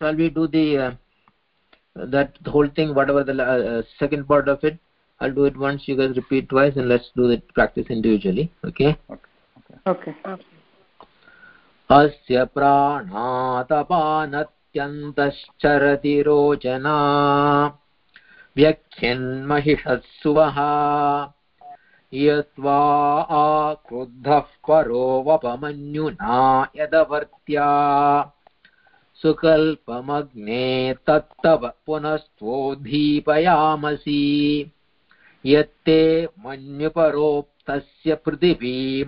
shall we do the uh, that whole thing whatever the uh, second part of it i'll do it once you guys repeat twice and let's do the practice individually okay okay okay अस्य प्राणातपानत्यन्तश्चरति रोचना व्यख्यन्महिषत्सुवः यत्वा आक्रुद्धः परो वपमन्युना यदवर्त्या सुकल्पमग्ने तत्तव पुनस्त्वोद्दीपयामसि यत्ते मन्युपरोक्तस्य पृथिवीमनुदध्वसे।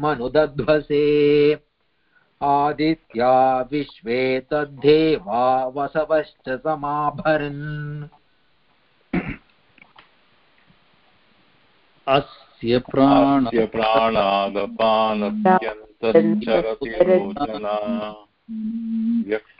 आदित्या विश्वे तद्धेवा वसवश्च समाभरन्। अस्य प्राणस्य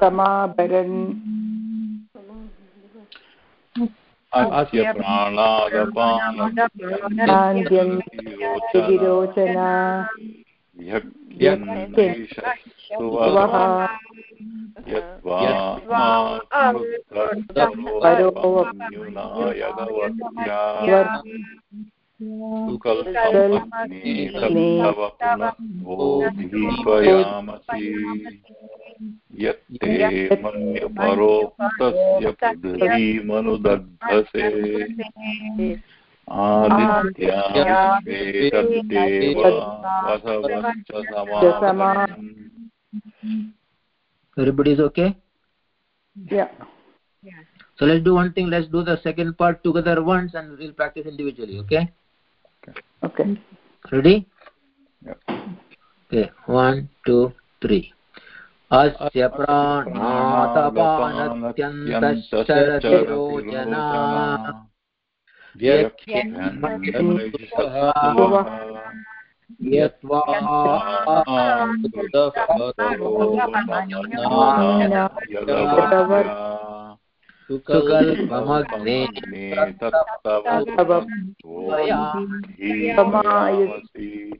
समाभरन् अस्य प्राणादपानविरोचना यज्ञन्नैषस्सुवः यद्वा सुकल्पमग्नेतव यत्ते मन्यपरोक्तस्य पृथ्वीमनुदग्धसे आदित्यादेव समानम् everybody is okay yeah so let's do one thing let's do the second part together once and we'll practice individually okay okay ready okay one two three अस्य प्राणातपानत्यन्तश्चरति रोचना यत्वा सुकल्पमग्ने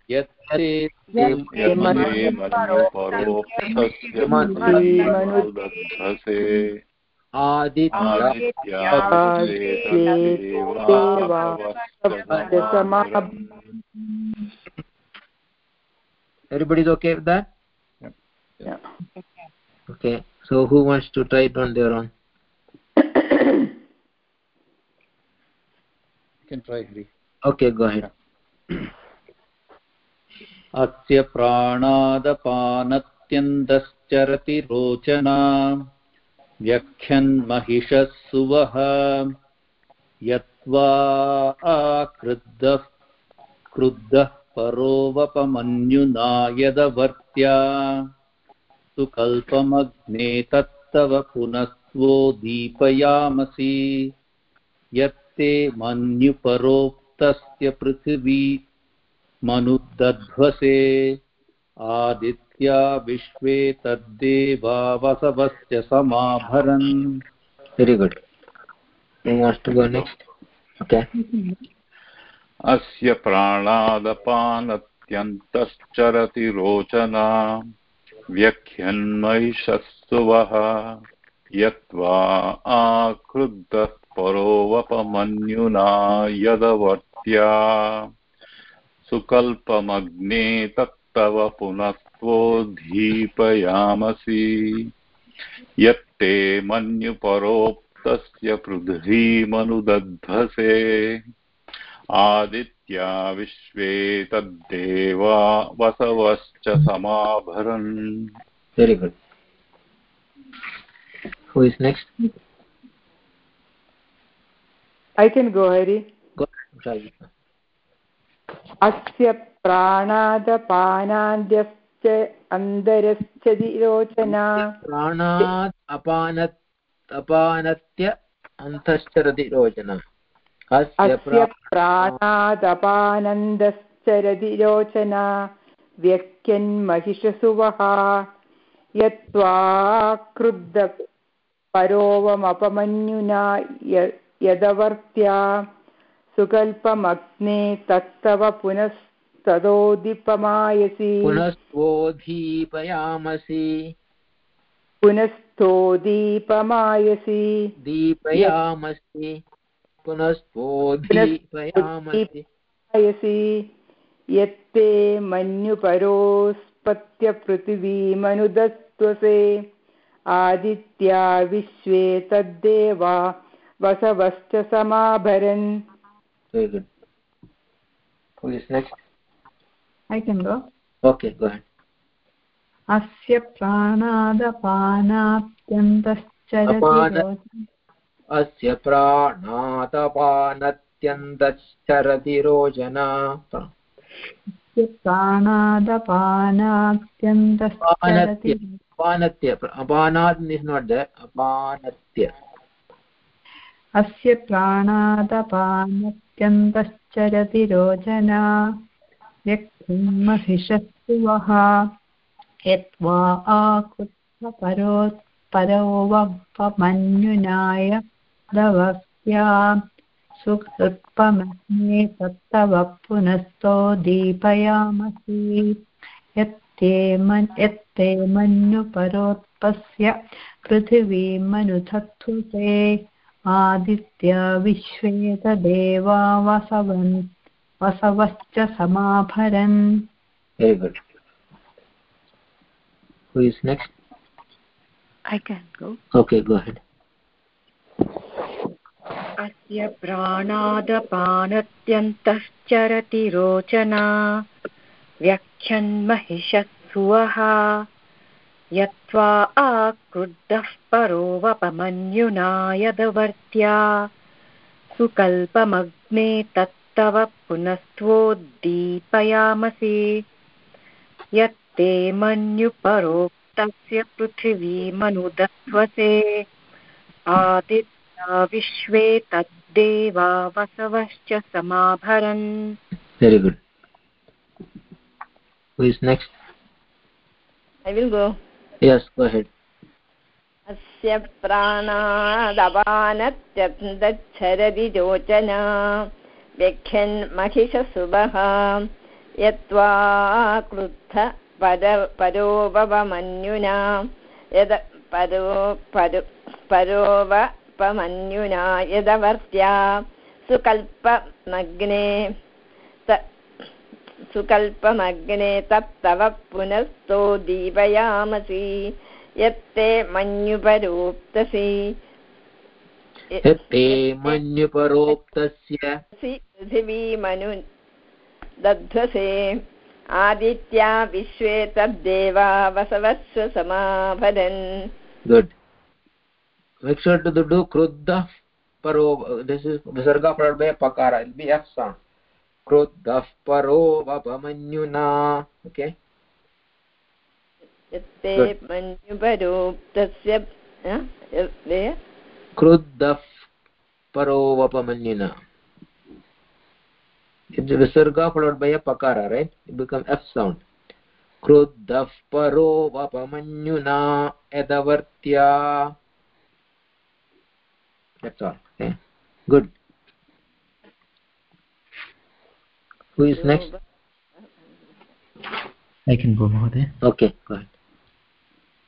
यत्ते मनुदधसे everybody's okay with that yeah. yeah okay so who wants to try it on their own Can try Hari. okay go ahead अस्य प्राणादपानत्यन्तश्चरति रोचना व्यख्यन्महिषः सुवः यत्वा आक्रुद्धः क्रुद्धः परोवपमन्युना यदवर्त्या सुकल्पमग्ने तत्तव पुनस्त्वो दीपयामसि यत्ते मन्युपरोक्तस्य पृथिवी मनुदध्वसे आदित्या विश्वे तद्देवा वसवस्य समाभरन्। Very good. Who wants to go next? Okay. अस्य प्राणादपानत्यन्तश्चरति रोचना व्यख्यन्महिषस्सुवः यत्वा आक्रुद्धः परोवपमन्युना यदवर्त्या। सुकल्पमग्ने तत्तव पुनस्त्वोद्धीपयामसि यत्ते मन्युपरोक्तस्य पृथ्वीमनुदध्वसे। आदित्या विश्वे तद्देवा वसवश्च समाभरन्। Very good. Who is next? Go hari. Go try अस्य प्राणादपानाद्य अन्तरश्चदिरोचना प्राणात् अपानत् अपानत्य अन्तश्चरति रोचना अस्य अस्य प्रा- प्राणादपानन्दश्चरति रोचना व्यक्यन्महिषसुवः यत्त्वा क्रुद्ध परोवमपमन्युना य- यदवर्त्या सुकल्पमग्ने तत्तव पुनस्तदोदीपमायसि। पुनस्त्वोद्धीपयामसि पुनस्तोदीपमायसि। दीपयामसि। पुनस्त्वोद्धीपयामसि आयसि यत्ते मन्युपरोस्पत्यपृथिवीमनुदत्वसे आदित्या विश्वे तद्देवा। वसवश्च समाभरन्। Very good. Who is next? I can go. okay go ahead. अस्य प्राणादपानात्यन्तश्चरति अस्य प्राणातपानत्यन्तश्चरति रोचना अस्य प्राणादपानात्यन्तश्चरति अपानत्य अपानात् is not there. अपानत्य। अस्य प्राणादपानत्यन्तश्चरति रोचना व्यक्तिमहिषस्तुवः यत्वा आकृत्वपरो परोवपमन्युनाय दवक्त्या सुकृत्पमग्ने तत्तव पुनस्तो दीपयामसि। यत्ते मन् यत्ते मन्युपरोत्पस्य पृथिवीमनुधत्वते आदित्या विश्वे तदेवा वसवन् वसवश्च समाभरन्। Very good. Who is next? I can go. okay go ahead. अस्य प्राणादपानत्यन्तश्चरति रोचना व्याख्यन्महिषत्सुवः यत्त्वा आक्रुद्धः परो वपमन्युना यदवर्त्या सुकल्पमग्ने तत्तव पुनस्त्वोद्दीपयामसि। यत्ते मन्युपरोक्तस्य पृथिवीमनुदत्वसे आदित्या विश्वे तद्देवा वसवश्च समाभरन्। Very good. Who is next? I will go. Yes, go ahead. अस्य प्राणादपानत्यन्तच्छरदि रोचना व्यख्यन् महिषसुभः। यत्त्वा क्रुद्ध पद परोपमन्युना यद परो परो परोवपमन्युना यदवर्त्या सुकल्पमग्ने सुकल्पमग्ने तप्तव पुनस्तो दीपयामसि यत्ते मन्युपरोक्तसि। यत्ते मन्युपरोक्तस्य। पृथिवीमनु दध्वसे। आदित्या विश्वे तद्देवा वसवस्व समाभरन् good. Make sure to do kruddha paro this is visarga followed by pakara be f sound. क्रुद्धः परो वपमन्युना। ओके क्रुद्धः परो वपमन्युना। इट्स विसर्ग followed by a पकार right it become F sound क्रुद्धः परो वपमन्युना एदवर्त्या that's all okay good who is next? I can go महोदय। Okay go ahead.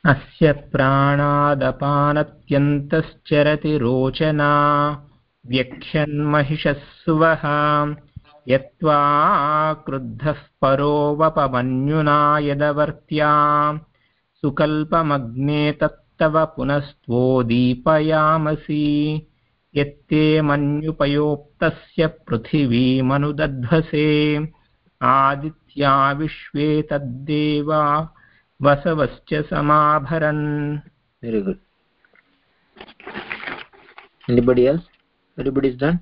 अस्य प्राणादपानत्यन्तश्चरति रोचना व्यख्यन्महिषस्सुवः यत्त्वा क्रुद्धः परोवपमन्युना यदवर्त्या सुकल्पमग्ने तत्तव पुनस्त्वोदीपयामसि यत्ते मन्युपयोक्तस्य पृथिवीमनुदध्वसे आदित्या विश्वे तद्देवा वसवश्च समाभरन् very good anybody else everybody is done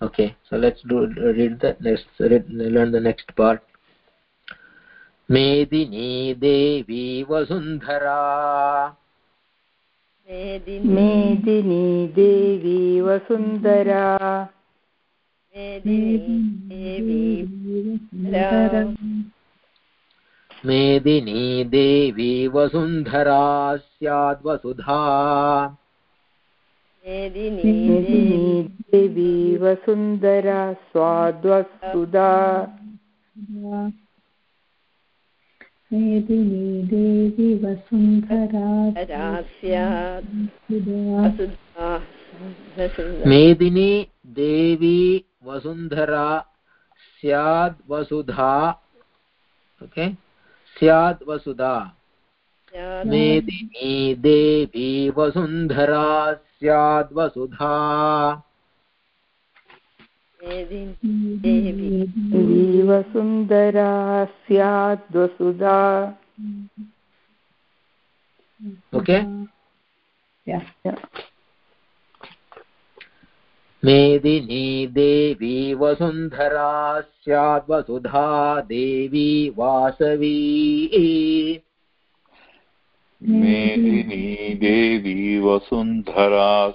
okay so let's do read the next read, learn the next part मेदिनी देवी वसुन्धरा। मेदिनी देवी वसुन्धरा। मेदिनी देवी वसुन्धरा। स्याद्वसुधा मेदिनी देवी वसुन्धरा स्वाद्वसुधा मेदिनी देवी वसुन्धरा मेदिनी देवी वसुन्धरा स्याद्वसुधा ओके? स्याद्वसुधा मेदिनी देवी वसुन्धरा स्याद्वसुधा स्याद्वसुधा ओके. मेदिनी देवी वसुन्धरा स्याद्वसुधा देवी वासवी। मेदिनी देवी वसुन्धरा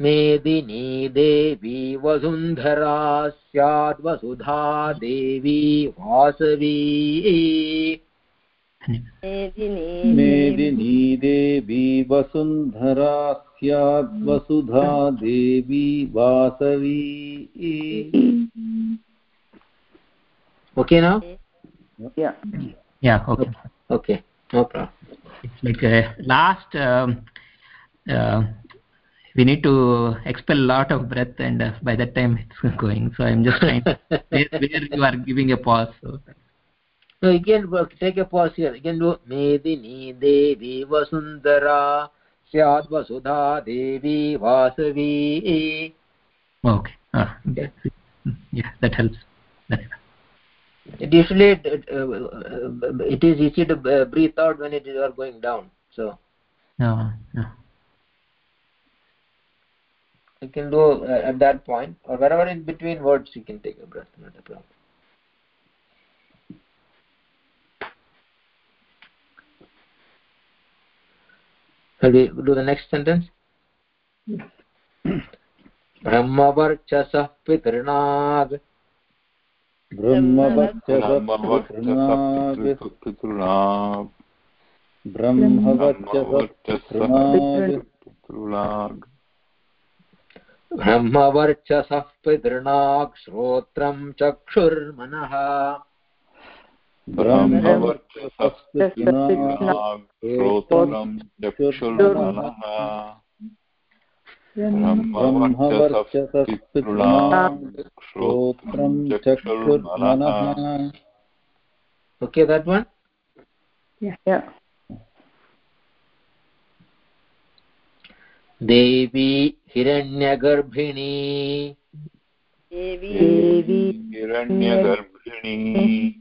मेदिनी देवी वसुंधरा स्याद्वसुधा देवी वासवी। मेदिनी देवी। वसुन्धरा स्याद्वसुधा देवी वासवी। ओके न? Okay okay last we need to expel a lot of breath and uh, by that time it's going. So i'm just trying where, where you are giving a pause so. No you can work, take a pause here. You can do medini devi vasundara syat vasudha devi vasavi okay. Ah, hmm. yeah that helps. It. Usually uh, uh, uh, it is easy to uh, breathe out when it is, are going down so. Ah, no, no you can do uh, at that point or wherever in between words you can take a breath not a problem Shall we do the next sentence? ब्रह्मवर्चसः पितृणाग् ब्रह्मवर्चसपृणाग् पितॄणाग् ब्रह्मवर्चसपृणाग् पितॄणाग् ब्रह्मवर्चसः पितृणाग् श्रोत्रं चक्षुर्मनः। Okay that one? Yeah. देवी हिरण्यगर्भिणी। देवी हिरण्यगर्भिणी।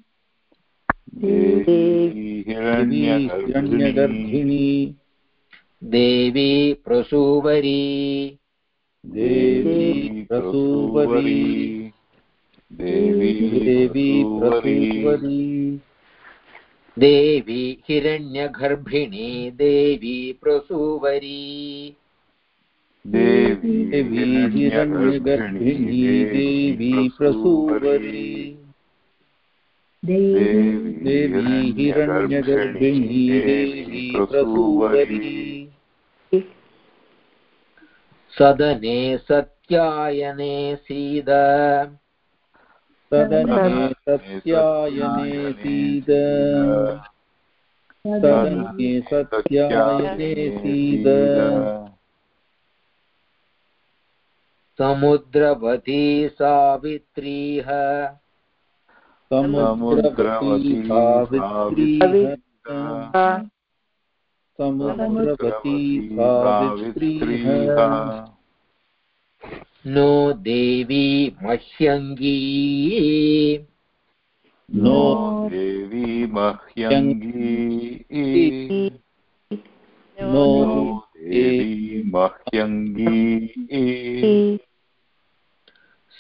देवी देवी हिरण्यगर्भिणी। देवी प्रसूवरी। देवी प्रसूवरी। देवी देवी प्रसूवरी प्रसूवरी। देवी हिरण्यगर्भिणी। देवी प्रसूवरी। देवी देवी हिरण्यगर्भिणी देवी प्रसूवरी। देवी हिरण्यगर्भिणी देवी प्रसूवरी। सदने सत्यायने सीद। सदने सत्यायने सीद। सदने सत्यायने सीद। समुद्रवती सावित्रीः। समुद्रवती सावित्री। समुद्रवती सावित्री नो देवी मह्यङ्गी। नो देवी मह्यङ्गी। नो देवी मह्यङ्गी।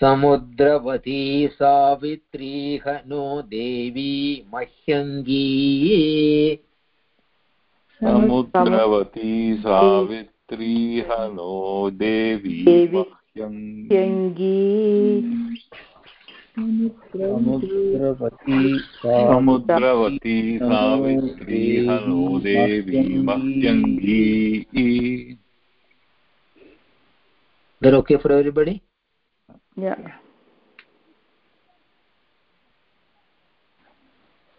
समुद्रवती सावित्रीह नो देवी मह्यङ्गी। समुद्रवती सावित्री हनो देवी देवी मह्यङ्गी। समुद्रवती समुद्रवती सावित्री हनो देवी मह्यङ्गी। that okay for everybody? Yeah.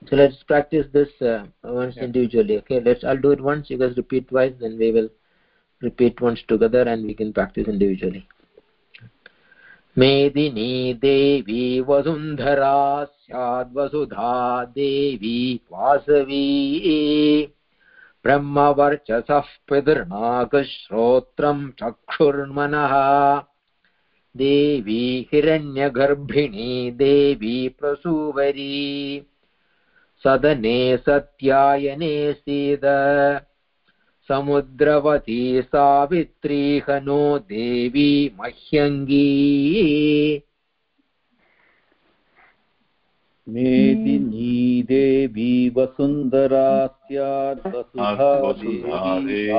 so let's practice this uh, once Yeah. individually okay let's i'll do it once you guys repeat twice then we will repeat once together and we can practice individually मेदिनी देवी वसुन्धरा स्याद्वसुधा देवी वासवी ब्रह्मवर्चसः पितृनागश्रोत्रम् चक्षुर्मनः देवी हिरण्यगर्भिणी देवी प्रसूवरी। सदने सत्यायने सीद। समुद्रवती सावित्री हनो देवी मह्यङ्गी। मेदिनी देवी वसुन्धरा स्यात् वसुधा देवी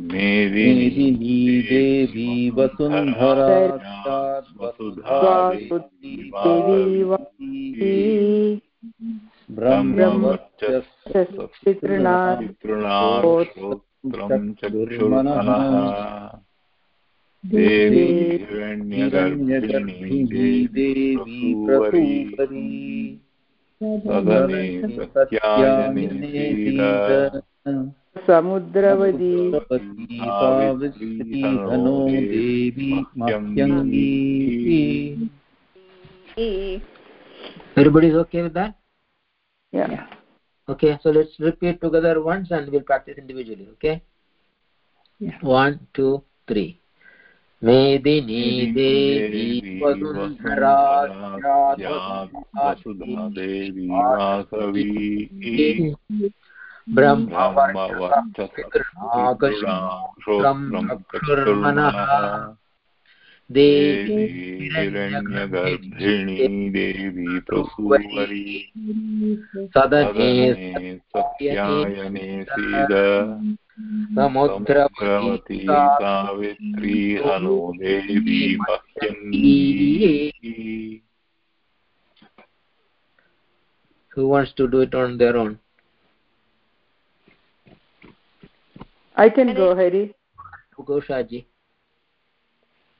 मेदिनी देवी वसुन्धरा ब्रह्मवर्चस्व चक्षुर्मनः। देवी हिरण्यगर्भिणी देवी प्रसूवरी। सदने सत्यायने सीद समुद्रवती Savitri Devi मह्यङ्गी everybody's okay with that Yeah. okay so let's repeat together once and we'll practice individually okay Yeah. one two three मेदिनी देवी वसुन्धरा वसुधा देवी वासवी ब्रह्मवर्चस्रोत्रं देवी देवी हिरण्यगर्भिणी देवी प्रसूवरी। सदने सदने सत्यायने सीद समुद्रवती समुद्रवती सावित्री हनो देवी मह्यङ्गी who wants to do it on their own? I can go, Hari. go shaji.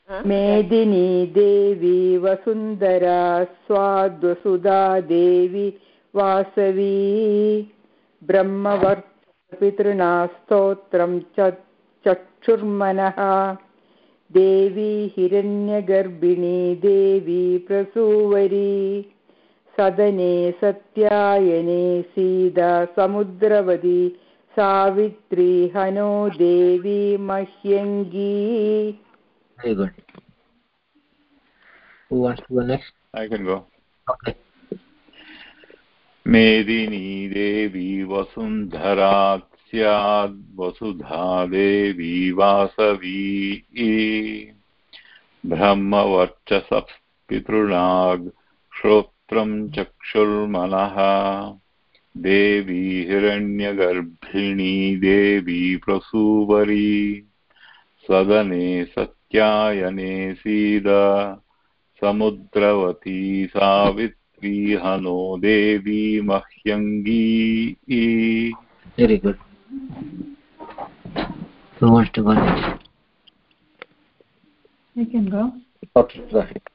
मेदिनी देवी वसुन्धरा स्वाद्वसुधा देवी वासवी ब्रह्मवर्चपितृणा स्तोत्रं च चक्षुर्मनः देवी हिरण्यगर्भिणी देवी प्रसूवरी सदने सत्यायने सीदा समुद्रवती सावित्री हनो देवी मह्यङ्गी very good. Who wants to go next? I can go. okay. मेदिनी देवी वसुन्धरा स्याद् वसुधा देवी वासवी। ब्रह्मवर्चसः पितॄणाग् श्रोत्रं चक्षुर्मनः। देवी हिरण्यगर्भिणी देवी प्रसूवरी। सदने सत्यायने सीद समुद्रवती सावित्री हनो देवी मह्यङ्गी। Very good. Who wants to go next? I can go. ahead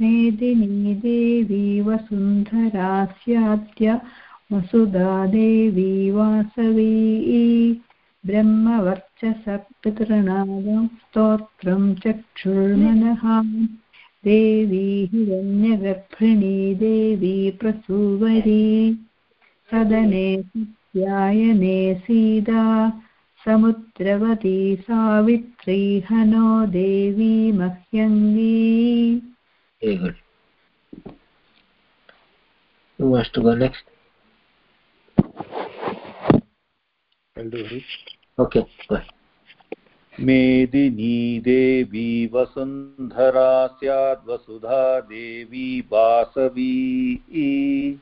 मेदिनी देवी वसुन्धरा स्याद्य वसुधा देवी वासवी ब्रह्मवर्चसपितॄणागं स्तोत्रं चक्षुर्मनः देवी हिरण्यगर्भिणी देवी प्रसूवरी सदने सत्यायने सीदा समुद्रवती सावित्री हनो देवी मह्यङ्गी very good who wants to go next? I'll do it. okay go ahead. मेदिनी देवी वसुन्धरा स्याद्वसुधा देवी वासवी।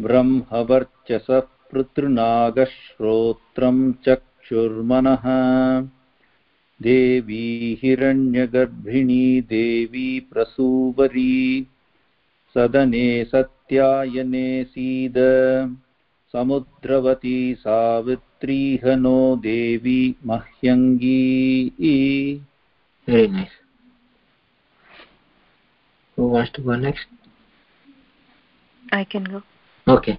ब्रह्मवर्चसः पृतृनागश्रोत्रं चक्षुर्मनः। देवी हिरण्यगर्भिणी देवी प्रसूवरी सदने सत्यायने सीद समुद्रवती सावित्री हनो देवी मह्यङ्गी very nice. Who wants to go next? I can go. okay.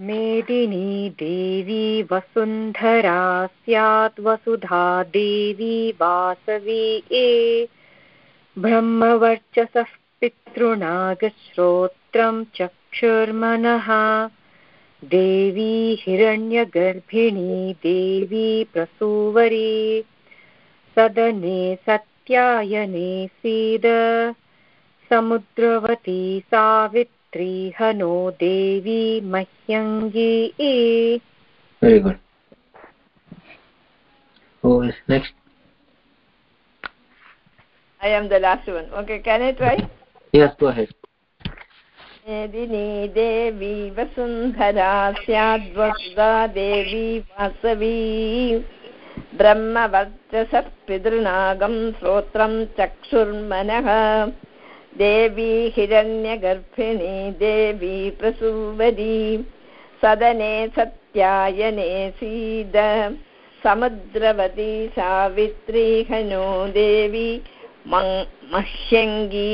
मेदिनी देवी वसुन्धरा स्यात् वसुधा देवी वासवी ए। ब्रह्मवर्चसः पितॄणागश्रोत्रं चक्षुर्मनः। देवी हिरण्यगर्भिणी देवी प्रसूवरी। सदने सत्यायने सीद। समुद्रवती सावित्री हनो देवी मह्यङ्गी। Very good. Who is next? I am the last one. Okay, can I try? yes go ahead. मेदिनी देवी वसुन्धरा स्याद्वसुधा देवी वासवी। ब्रह्मवर्चसः पितृनागं श्रोत्रं चक्षुर्मनः। देवी हिरण्यगर्भिणी देवी प्रसूवरी सदने सत्यायने सीद समुद्रवती सावित्री हनो देवी मह्यङ्गी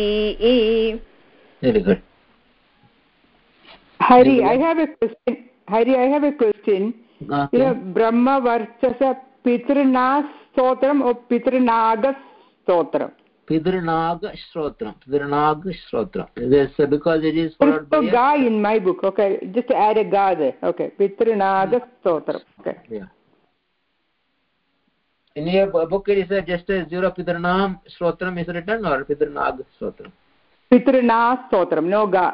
very good hari i have a question hari i have a question Okay. you know brahma varchasa pitrna stotram or pitrnaga stotram pidrnag shrotram pidrnag shrotram this uh, because it is followed by no a, ga in my book okay just add a ga there okay pitrnaga stotram okay yeah in your book it is uh, just a zero pidrnam shrotram is written or pidrnag shrotram pitrna stotram no ga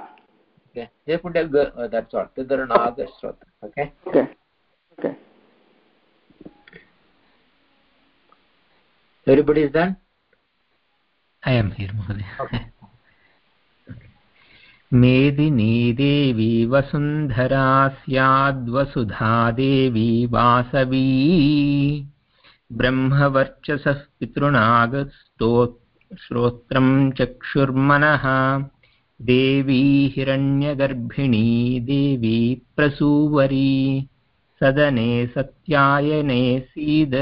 okay they put a g uh, that's all pidrnag shrotram okay okay okay everybody is done Am here, Mahoday. मेदिनी देवी वसुन्धरा स्याद्वसुधा देवी वासवी ब्रह्मवर्चसः पितॄणागस्तो श्रोत्रं चक्षुर्मनः देवी हिरण्यगर्भिणी देवी प्रसूवरी सदने सत्यायने सीद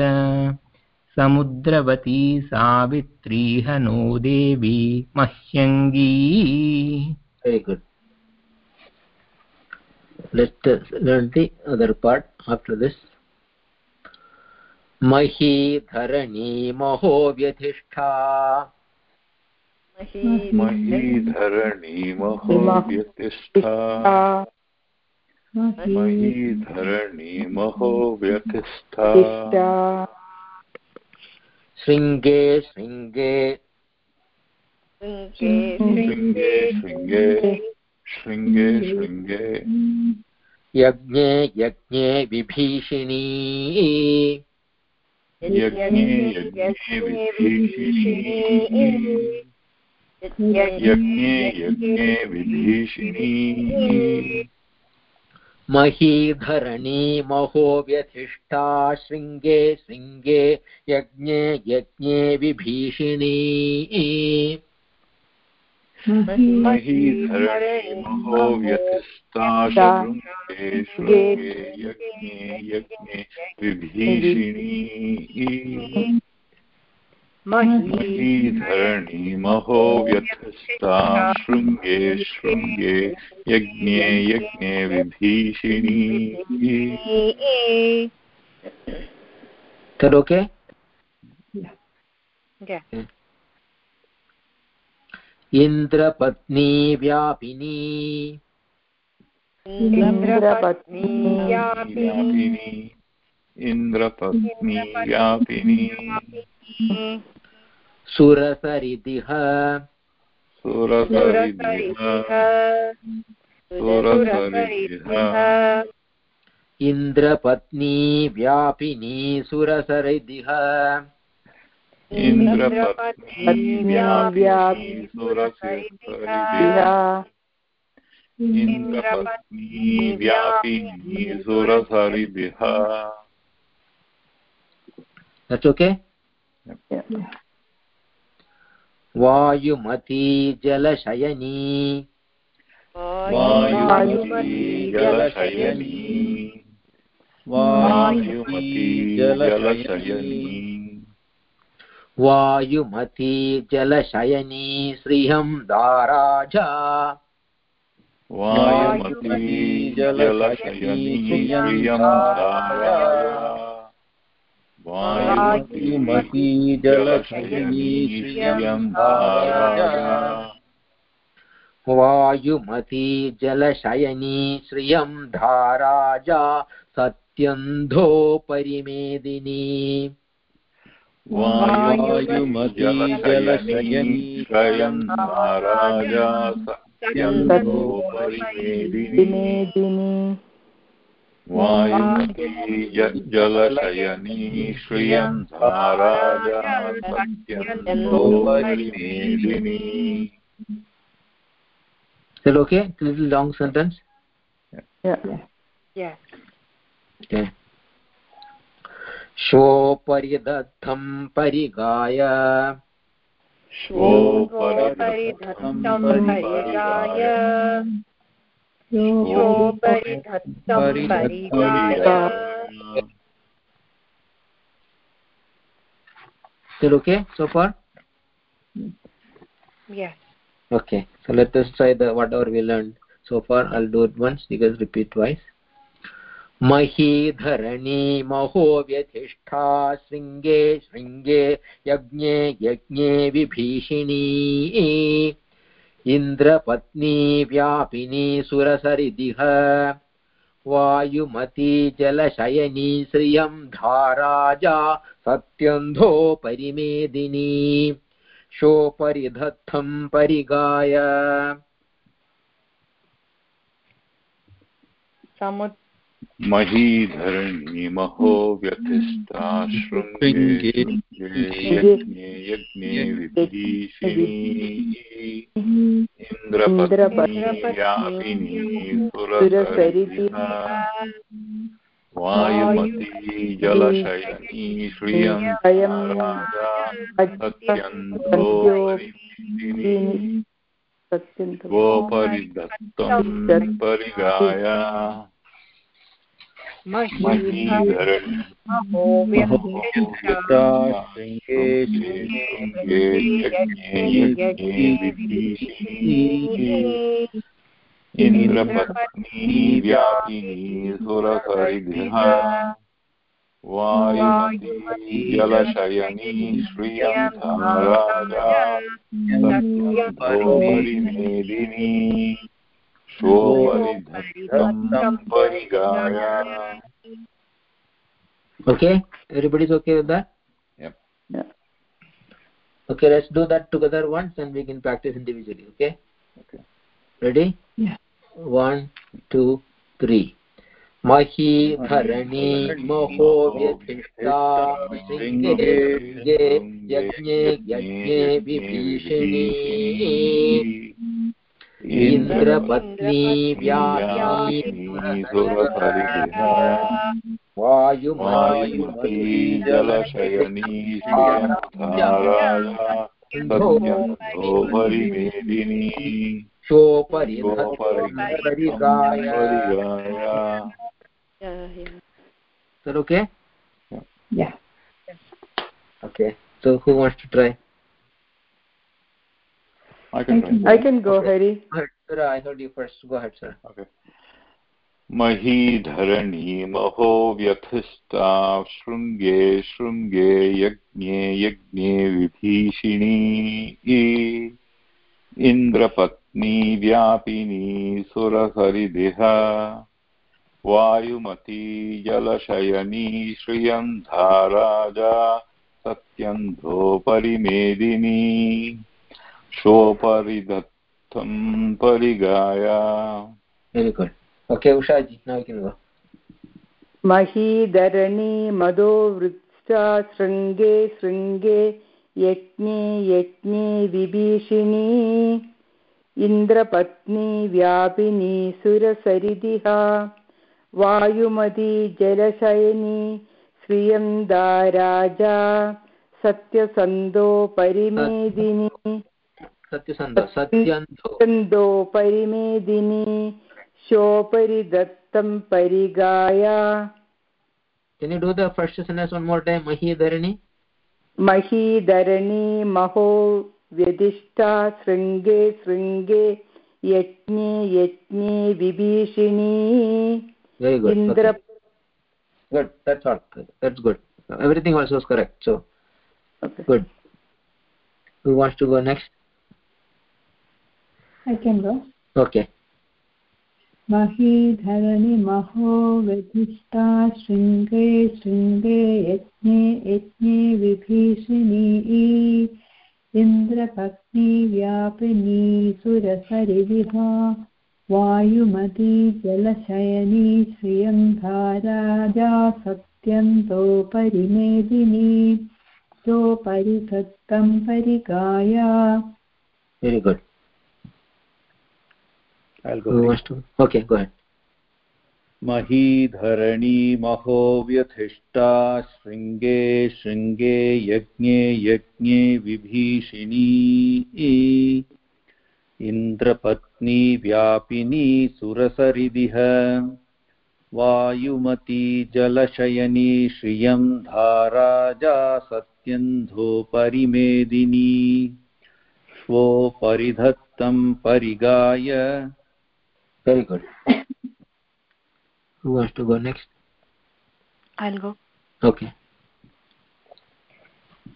समुद्रवती सावित्री हनो देवी मह्यङ्गी। Very good. Let's uh, learn the other part after this. मही धरणी महो व्यधिष्ठा महीधरणी महो व्यतिष्ठा महीधरणी महो व्यतिष्ठा. शृङ्गे शृङ्गे शृङ्गे शृङ्गे शृङ्गे शृङ्गे यज्ञे यज्ञे विभीषिणी यज्ञे यज्ञे विभीषिणी यज्ञे यज्ञे विभीषिणी महीधरणी महो व्यथिष्ठा, शृङ्गे शृङ्गे, यज्ञे यज्ञे विभीषिणी। महीधरणीमहो व्यथिस्ता शृङ्गे शृङ्गे, यज्ञे यज्ञे विभीषिणी। महीधरणीमहो व्यथिस्ता शृङ्गे शृङ्गे यज्ञे यज्ञे विभीषिणी। okay Yeah. इन्द्रपत्नी व्यापिनी इन्द्रपत्नी व्यापिनी इन्द्रपत्नी। व्यापिनी सुरसरिदिह। इन्द्रपत्नी व्यापिनी सुरसरिदिह। इन्द्रपत्नी व्यापिनी सुरसरिदिह। that's okay जलशयनी वायुमती जलशयनी वायुमती जलशयनी वायुमती जलशयनी श्रियं दाराजा वायुमती जलशयनी श्रियं दाराया वायुमती जलशयनी वायुमती जलशयनी श्रियं धाराजा सत्यन्धो परिमेदिनी वायुमती जलशयनी श्रियं दाराया सत्यन्तो परिमेदिनी वायुमती ज- जलशयनी श्रियं okay? It's a little long sentence. Yes. Okay. शोपरिदत्तं परिगाय शोपरिधत्तं परिगाय Still okay so far? Yes. Okay. So let us try the whatever we learned so far. I'll do it once. You guys repeat twice. महीधरणी महो व्यथिष्ठा शृङ्गे शृङ्गे यज्ञे यज्ञे विभीषिणी इन्द्रपत्नी व्यापिनी सुरसरिदिह। वायुमती जलशयनी श्रियं धाराजा सत्यन्धो परिमेदिनी शोपरिधत्थं परिगाय। महीधरणी महो व्यथिष्ठा शृङ्गे यज्ञे यज्ञे विभीषिणी इन्द्रपत्नी व्यापिनी वायुमती जलशयनी श्रियं राजा सत्यन्तो गोपरिदत्तं परिगाय। महीधरणी महो व्यथिष्ठा शृङ्गे इन्द्रपत्नी व्यापिनी सुरसरिगृह वायुमती जलशयनी श्रियं राजा परिमेदिनी शोपरिधत्तं परिगाय okay everybody's okay with that Yep. Yeah. okay let's do that together once and we can practice individually okay Okay. ready Yeah. one two three महीधरणी महो व्यथिष्ठा शृङ्गे यज्ञे यज्ञे विभीषिणी इन्द्रपत्नी व्यापिनी सुरसरिदिह वायुमती जलशयनी श्रियन्धाराया सत्यन्तो परिमेदिनी शोपरि परिगाय Is that okay? Yeah. Okay. So who wants to try? I can try. I can go, Okay. Hari. Sir. I heard you first. Go ahead, sir. Okay. महीधरणी महो व्यथिष्टा शृङ्गे शृङ्गे यज्ञे यज्ञे विभीषिणी इन्द्रपत्नी व्यापिनी सुरहरिदिह वायुमती जलशयनी श्रियन्धाराजा सत्यन्धो परिगाया Very good. Okay, Ushaji, now you can महीधरणी मदो वृक्षा शृङ्गे शृङ्गे यज्ञे यज्ञे विभीषिणी इन्द्रपत्नी व्यापिनी सुरसरिदिहा वायुमती जलशयनी श्रियं राजा सत्यसन्दो परिमेदिनी Satyantho. परिमेदिनी शोपरि दत्तं परिगाया Can you do the first sentence one more time? Mahidharani. महीधरणी महो व्यदिष्टा शृङ्गे शृङ्गे यज्ञे यज्ञे विभीषिणी Very good. Indra Okay. Good. That's all. That's good. Everything else was correct. So, Okay. good. Who wants to go next? I can go. Okay. महीधरणि महो व्यधिष्ठा शृङ्गे शृङ्गे यज्ञे यज्ञे विभीषिणी इन्द्रपत्नी व्यापिनी सुरसरिविहा वायुमती जलशयनी श्रियं धाराजा सत्यन्तो परिमेदिनी सोपरिधत्तं परिगाया Very good. I'll go Who wants to? Okay, go ahead. महीधरणी महो व्यथिष्टा शृङ्गे शृङ्गे यज्ञे यज्ञे विभीषिणी इन्द्रपत्नी व्यापिनी सुरसरिदिह वायुमती जलशयनी श्रियं धाराजा सत्यन्धो परिमेदिनी स्वोपरिधत्तं परिगाय Very good. Who wants to go next? I'll go. Okay.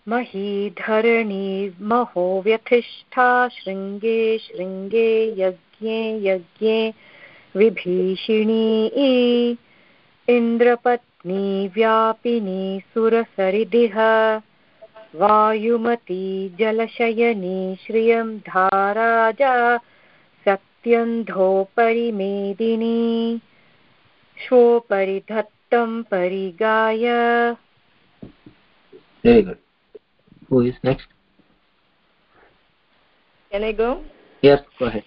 महीधरणी महो व्यथिष्ठा शृङ्गे शृङ्गे यज्ञे यज्ञे विभीषिणी इन्द्रपत्नी व्यापिनी सुरसरिदिह वायुमती जलशयनी श्रियं धाराजा सत्यन्धो परिमेदिनी श्वोपरिधत्तं परिगाय Very good. Who is next? Can I go? Yes, go ahead.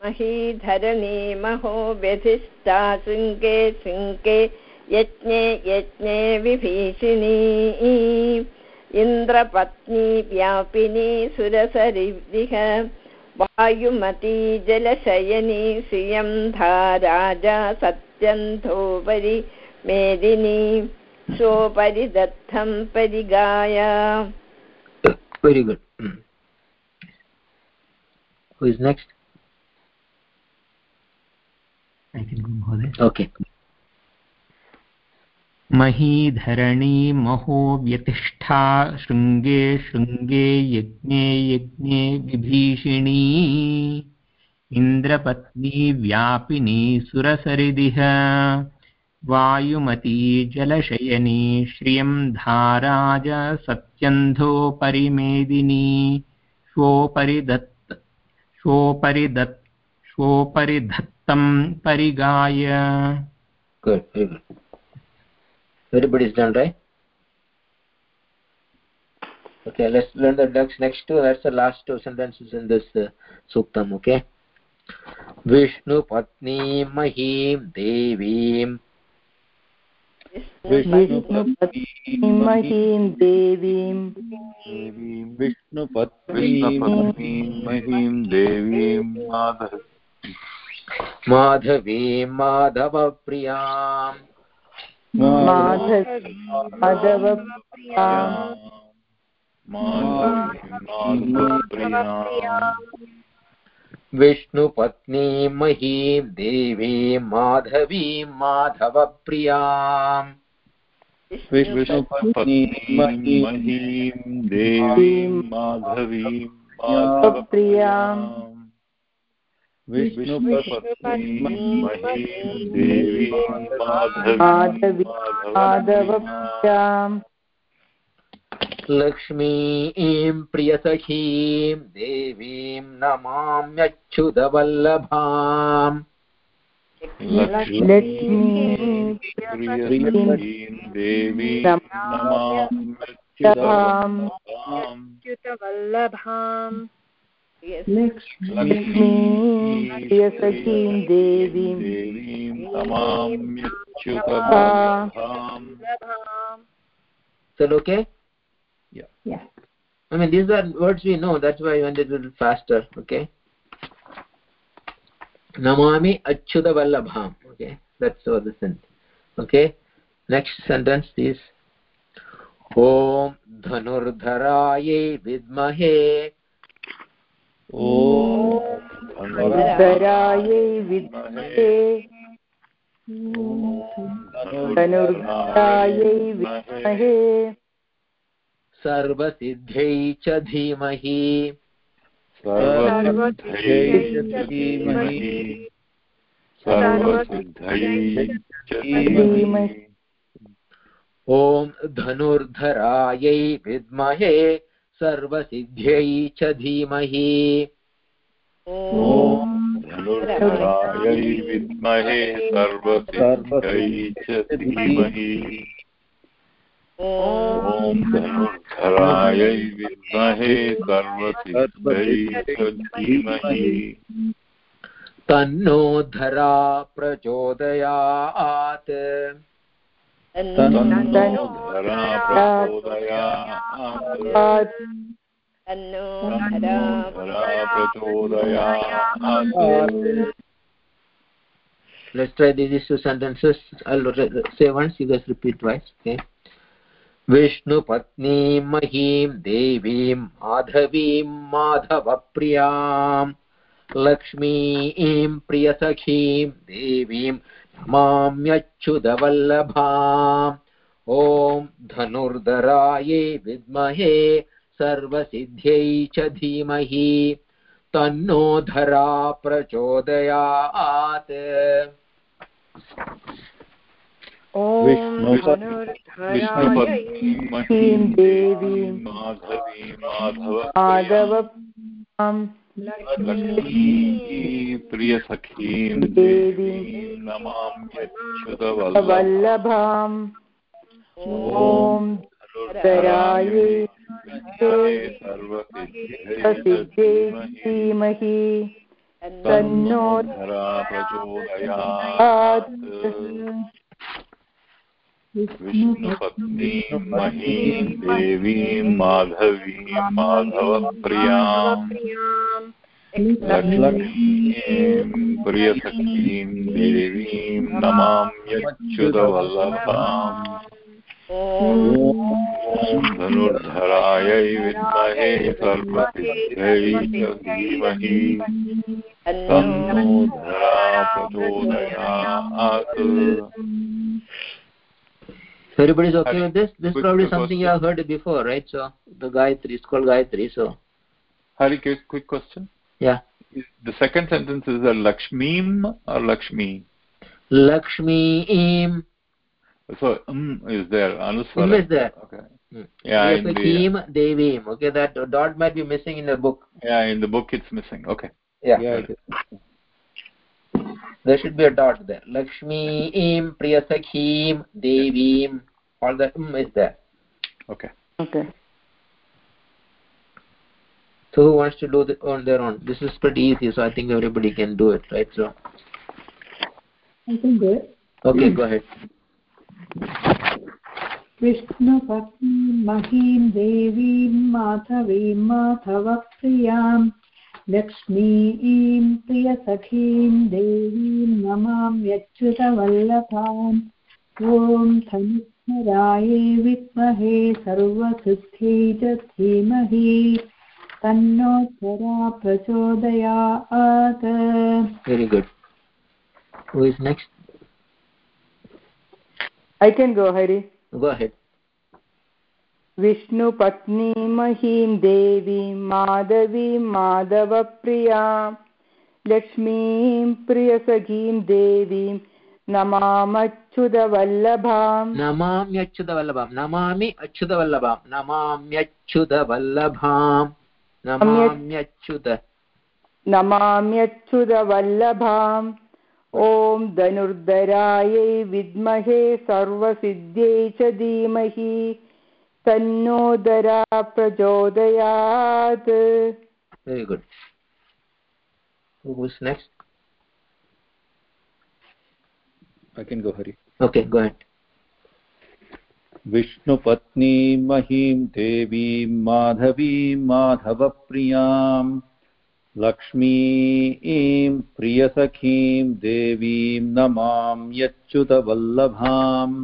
महीधरणी महो व्यधिष्ठा शृङ्गे शृङ्गे यज्ञे यज्ञे विभीषिणी इन्द्रपत्नी व्यापिनी सुरसरिदिह वायुमती जलशयनी श्रियं धाराजा सत्यन्धोपरि मेदिनी सोपरिदत्तं परिगाय Very good. Mm. Who is next? I can go Mahoday. Okay. महीधरणी महो व्यतिष्ठा, शृङ्गे शृङ्गे यज्ञे यज्ञे विभीषिणी इन्द्रपत्नी व्यापिनी सुरसरिदिह वायुमती जलशयनी, श्रियं धाराज सत्यन्धो परिमेदिनी स्वोपरिदत्त स्वोपरिदत् स्वोपरिधत्तं परिगाय Good. Good. Everybody's done, right? Okay, let's learn the next next two. That's the last two sentences in this uh, suktam. Okay. विष्णुपत्नीं महीं देवीं विष्णुपत्नीमहीं देवीं विष्णुपत्नीं विष्णुपत्नीं महीं देवीं माधव माधवीं माधवप्रियाम् माधवी माधवप्रियाम् विष्णुपत्नीं महीं देवीं माधवीं माधवप्रियाम् विष्णुपत्नीं महीं देवीं माधवीं माधवप्रियाम् विष्णुपत्नीं महीं देवीं माधवीं माधवी। माधवप्रियाम् माधवप्रियाम् लक्ष्मीं प्रियसखीं देवीं नमाम्यच्युतवल्लभाम्। लक्ष्मीं प्रियसखीं देवीं नमाम्यच्युतवल्लभाम्। च्युतवल्लभाम् लक्ष्मीं प्रियसखीं देवीं देवीं नमाम्यच्युतवल्लभाम् Is that okay? Yeah. I mean, these are words we know. That's why I went a little faster. Okay. Namami Achyuta Vallabham. Okay. That's all the sentence. Okay. Next sentence is Om Dhanurdharaye Vidmahe ॐ धरायै विद्महे धनुर्धायै विद्महे सर्वसिद्धयै च धीमहि ॐ धनुर्धरायै विद्महे सर्वसिद्ध्यै च धीमहि। ॐ धनुर्धरायै विद्महे सर्वसिद्ध्यै च धीमहि। ॐ धनुर्धरायै विद्महे सर्वसिद्ध्यै च धीमहि। तन्नो धरा प्रचोदयात्। Let's try these two sentences i'll say once you guys repeat twice okay विष्णुपत्नीं महीं देवीं माधवीं माधवप्रियाम् लक्ष्मीं प्रियसखीं देवीं नमाम्यच्युतवल्लभाम् ॐ धनुर्धरायै विद्महे सर्वसिद्ध्यै च धीमहि। तन्नो धरा प्रचोदयात्। देवीं माधवीं माधव माधवप्रियाम् लक्ष्मी प्रियसखीं देवीं ॐ धरायै धीमहि। तन्नो धरा प्रचोदयात्। विष्णुपत्नीं महीं देवीं माधवीं माधवप्रियाम् प्रियाम् लक्ष्मीं प्रियसखीं देवीं नमाम्यच्युतवल्लभाम् धनुर्धरायै विद्महे च धीमहि धरा प्रचोदयात् So everybody's okay Hari, with this this is probably something you have heard before right so the gayatri is called gayatri so Hari, quick quick question. yeah The second sentence is a Lakshmim or Lakshmi? lakshmiim So um is there anuswara? Um is there. Okay. Hmm. Yeah, in the Yasakim devim okay that dot might be missing in the book yeah in the book it's missing. Okay. yeah, Yeah, it is there should be a dot there lakshmiim priyasakhiim devim all that um is there Okay. Okay. so who wants to do it on their own this is pretty easy so i think everybody can do it right so I can do it. okay go ahead विष्णुपत्नीं महीं देवीं माधवीं माधवप्रियां लक्ष्मीं प्रियसखीं देवीं नमाम्यच्युतवल्लभाम् ॐ धनुराये विद्महे सर्वसिद्ध्यै च धीमहि तन्नोत्तरा प्रचोदयात्। Very good. Who is next? I can go, Hari. go ahead. विष्णुपत्नीं महीं देवीं माधवीं माधवप्रियाँ लक्ष्मीं प्रियसखीं देवीं नमामच्युतवल्लभाम् नमाम्यच्युतवल्लभां नमामि अच्युतवल्लभां नमाम्यच्युतवल्लभां नमाम्यच्युत नमाम्यच्युतवल्लभाम्। ॐ धनुर्धरायै विद्महे सर्वसिद्ध्यै च धीमहि। तन्नोदरा प्रचोदयात् very good. Who is next? I can go, Hari. okay go ahead. विष्णुपत्नीं महीं देवीं माधवीं माधवप्रियाँ लक्ष्मीं प्रियसखीं देवीं नमाम्यच्युतवल्लभाम्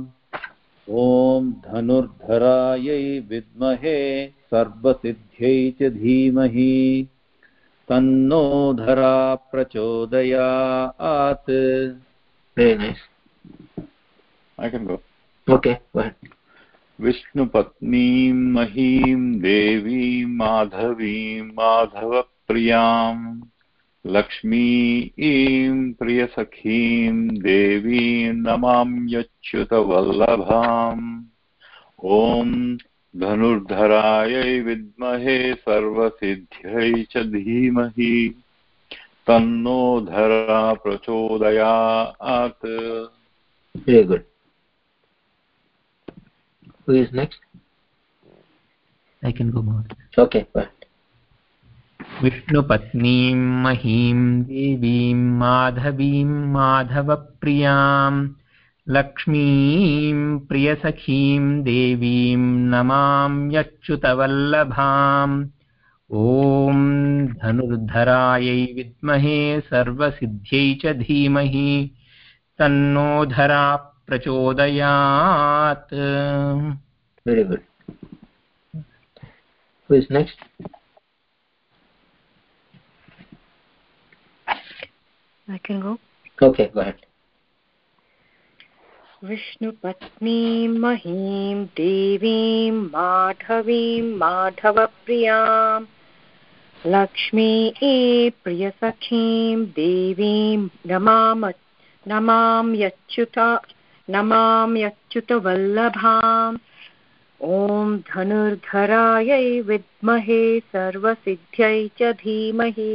ॐ धनुर्धरायै विद्महे सर्वसिद्ध्यै च धीमहि। तन्नो धरा प्रचोदयात्। विष्णुपत्नीं महीं देवीं माधवीं माधवप्रियाँ। लक्ष्मीं प्रियसखीं देवीं नमाम्यच्युतवल्लभाम् ॐ धनुर्धरायै विद्महे सर्वसिद्ध्यै च धीमहि। तन्नो धरा प्रचोदयात्। Very good. Who is next? I can go more. okay ahead विष्णुपत्नीं, महीं, देवीं, माधवीं, माधवप्रियाँ, लक्ष्मीं, प्रियसखीं, देवीं नमाम्यच्युतवल्लभाम् ॐ धनुर्धरायै विद्महे सर्वसिद्ध्यै च धीमहि, तन्नो धरा प्रचोदयात्। Very good. Who is next I can go. okay go ahead विष्णुपत्नीं महीं देवीं माधवीं माधवप्रियाँ लक्ष्मी प्रियसखीं देवीं नमाम नमाम्यच्युत नमाम्यच्युतवल्लभाम् ॐ धनुर्धरायै विद्महे सर्वसिद्ध्यै च धीमहि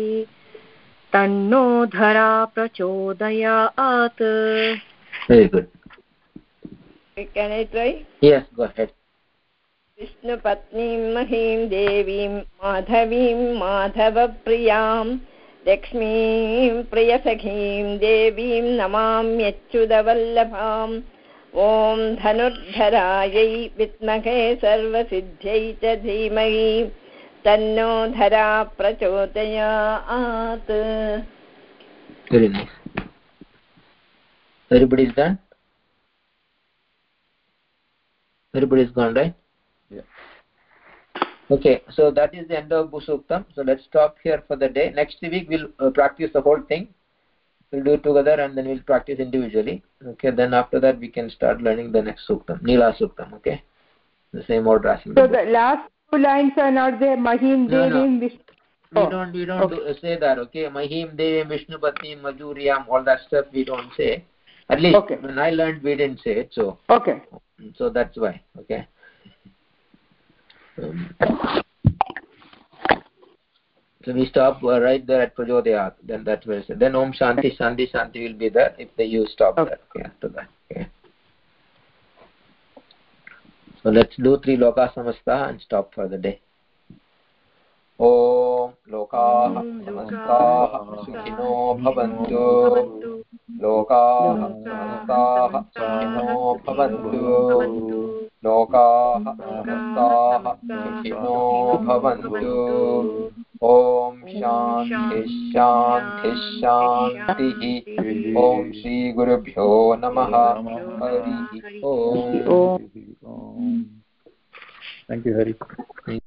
तन्नो धरा प्रचोदयात्। Very good. Can i try? Yes go ahead. विष्णुपत्नीं महीं देवीं माधवीं माधवप्रियाँ लक्ष्मीं प्रियसखीं देवीं नमाम्यच्युतवल्लभाम् ॐ धनुर्धरायै विद्महे सर्वसिद्ध्यै च धीमहि तन्नो धरा प्रचोदयात् very nice everybody's done everybody's gone right Yeah. okay so that is the end of busuktam so let's stop here for the day next week we'll uh, practice the whole thing we'll do it together and then we'll practice individually okay then after that we can start learning the next suktam nila suktam okay the same order as in the So book. the last two lines are not there. Mahim No, no. Devim Vishnu. we Oh, don't we don't do, say that okay mahim devim vishnu patni majuriyam all that stuff we don't say at least Okay. when i learned we didn't say it so Okay. so that's why okay um, so we stop uh, right there at prachodayat then that's where it is. then om shanti shanti shanti will be there if the you stop Okay. there okay after that okay so let's do three loka samasta and stop for the day. Om लोकाः समस्ताः सुखिनो भवन्तु लोकाः समस्ताः सुखिनो भवन्तु लोकाः समस्ताः सुखिनो भवन्तु ॐ शान्ति शान्ति शान्तिः ॐ श्रीगुरुभ्यो नमः हरिः ओम्. Thank you, Hari.